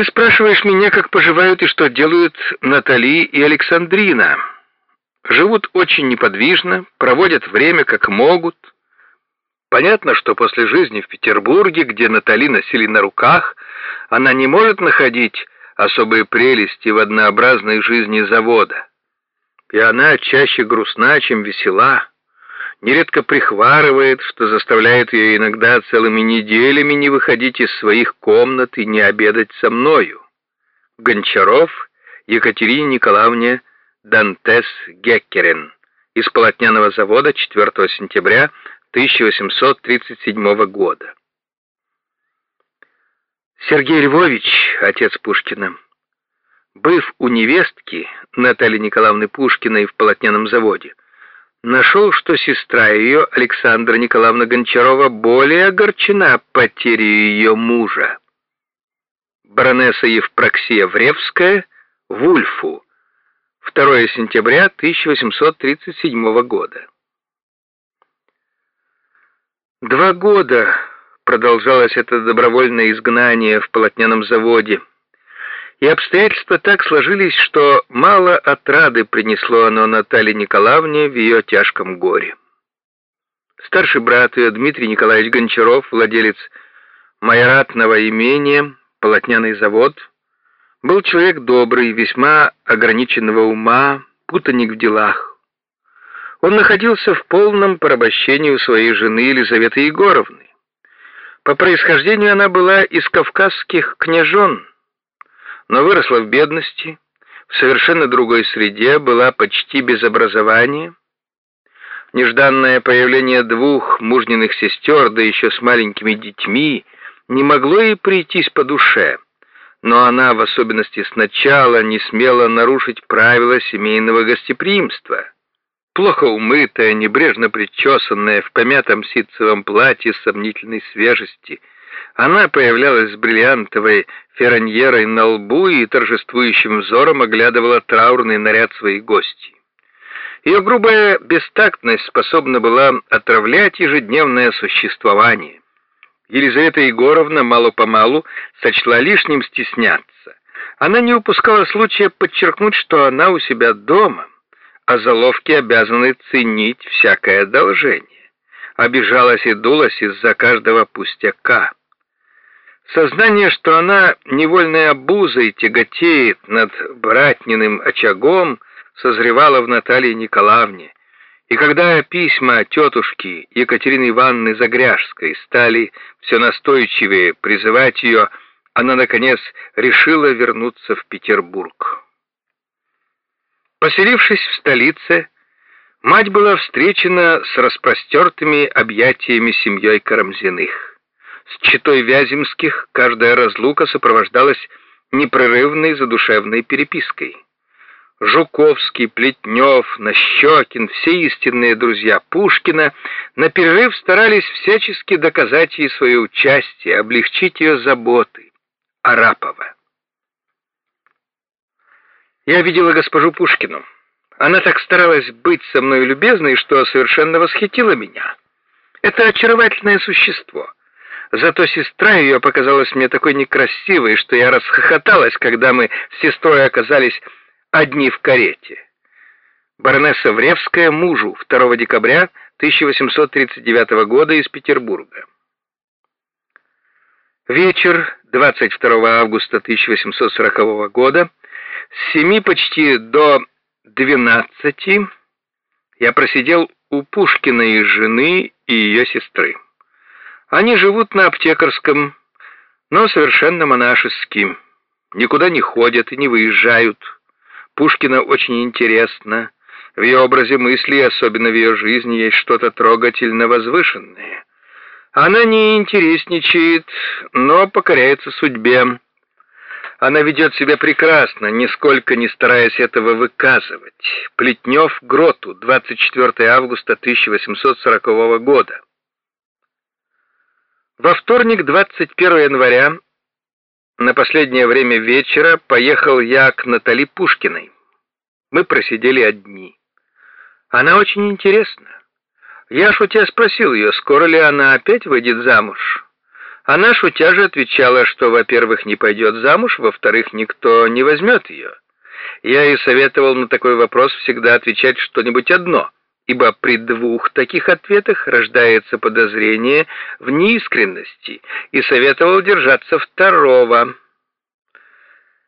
Ты спрашиваешь меня, как поживают и что делают Натали и Александрина. Живут очень неподвижно, проводят время как могут. Понятно, что после жизни в Петербурге, где Натали носили на руках, она не может находить особые прелести в однообразной жизни завода. И она чаще грустна, чем весела нередко прихварывает, что заставляет ее иногда целыми неделями не выходить из своих комнат и не обедать со мною. Гончаров Екатерине Николаевне Дантес Геккерен из полотняного завода 4 сентября 1837 года. Сергей Львович, отец Пушкина, быв у невестки Натальи Николаевны Пушкиной в полотняном заводе, нашел, что сестра ее, Александра Николаевна Гончарова, более огорчена потерей ее мужа. Баронесса Евпроксия Вревская, Вульфу, 2 сентября 1837 года. Два года продолжалось это добровольное изгнание в полотняном заводе, и обстоятельства так сложились, что мало отрады принесло оно Наталье Николаевне в ее тяжком горе. Старший брат ее, Дмитрий Николаевич Гончаров, владелец майоратного имения, полотняный завод, был человек добрый, весьма ограниченного ума, путаник в делах. Он находился в полном порабощении у своей жены Елизаветы Егоровны. По происхождению она была из кавказских княжон, но выросла в бедности, в совершенно другой среде, была почти без образования. Нежданное появление двух мужниных сестер, да еще с маленькими детьми, не могло ей прийтись по душе, но она, в особенности сначала, не смела нарушить правила семейного гостеприимства. Плохо умытая, небрежно причесанная, в помятом ситцевом платье сомнительной свежести – она появлялась с бриллиантовой фераньерой на лбу и торжествующим взором оглядывала траурный наряд своих гостей. Ее грубая бестактность способна была отравлять ежедневное существование. Елизавета Егоровна мало-помалу сочла лишним стесняться. Она не упускала случая подчеркнуть, что она у себя дома, а заловки обязаны ценить всякое одолжение. Обижалась и дулась из-за каждого пустяка. Сознание, что она невольной обузой тяготеет над братниным очагом, созревало в Наталье Николаевне. И когда письма тетушки Екатерины Ивановны Загряжской стали все настойчивее призывать ее, она, наконец, решила вернуться в Петербург. Поселившись в столице, мать была встречена с распростертыми объятиями семьей Карамзиных. С читой Вяземских каждая разлука сопровождалась непрерывной задушевной перепиской. Жуковский, Плетнев, Нащекин, все истинные друзья Пушкина на перерыв старались всячески доказать ей свое участие, облегчить ее заботы. Арапова. Я видела госпожу Пушкину. Она так старалась быть со мной любезной, что совершенно восхитила меня. Это очаровательное существо — Зато сестра ее показалась мне такой некрасивой, что я расхохоталась, когда мы с сестрой оказались одни в карете. Баронесса Вревская мужу 2 декабря 1839 года из Петербурга. Вечер 22 августа 1840 года с 7 почти до 12 я просидел у Пушкиной жены и ее сестры. Они живут на аптекарском, но совершенно монашески. Никуда не ходят и не выезжают. Пушкина очень интересно. В ее образе мысли, особенно в ее жизни, есть что-то трогательно возвышенное. Она не интересничает, но покоряется судьбе. Она ведет себя прекрасно, нисколько не стараясь этого выказывать. Плетнев Гроту, 24 августа 1840 года. Во вторник, 21 января, на последнее время вечера, поехал я к Натали Пушкиной. Мы просидели одни. Она очень интересна. Я шутя спросил ее, скоро ли она опять выйдет замуж. Она, шутя же, отвечала, что, во-первых, не пойдет замуж, во-вторых, никто не возьмет ее. Я ей советовал на такой вопрос всегда отвечать что-нибудь одно, ибо при двух таких ответах рождается подозрение в неискренности, и советовал держаться второго –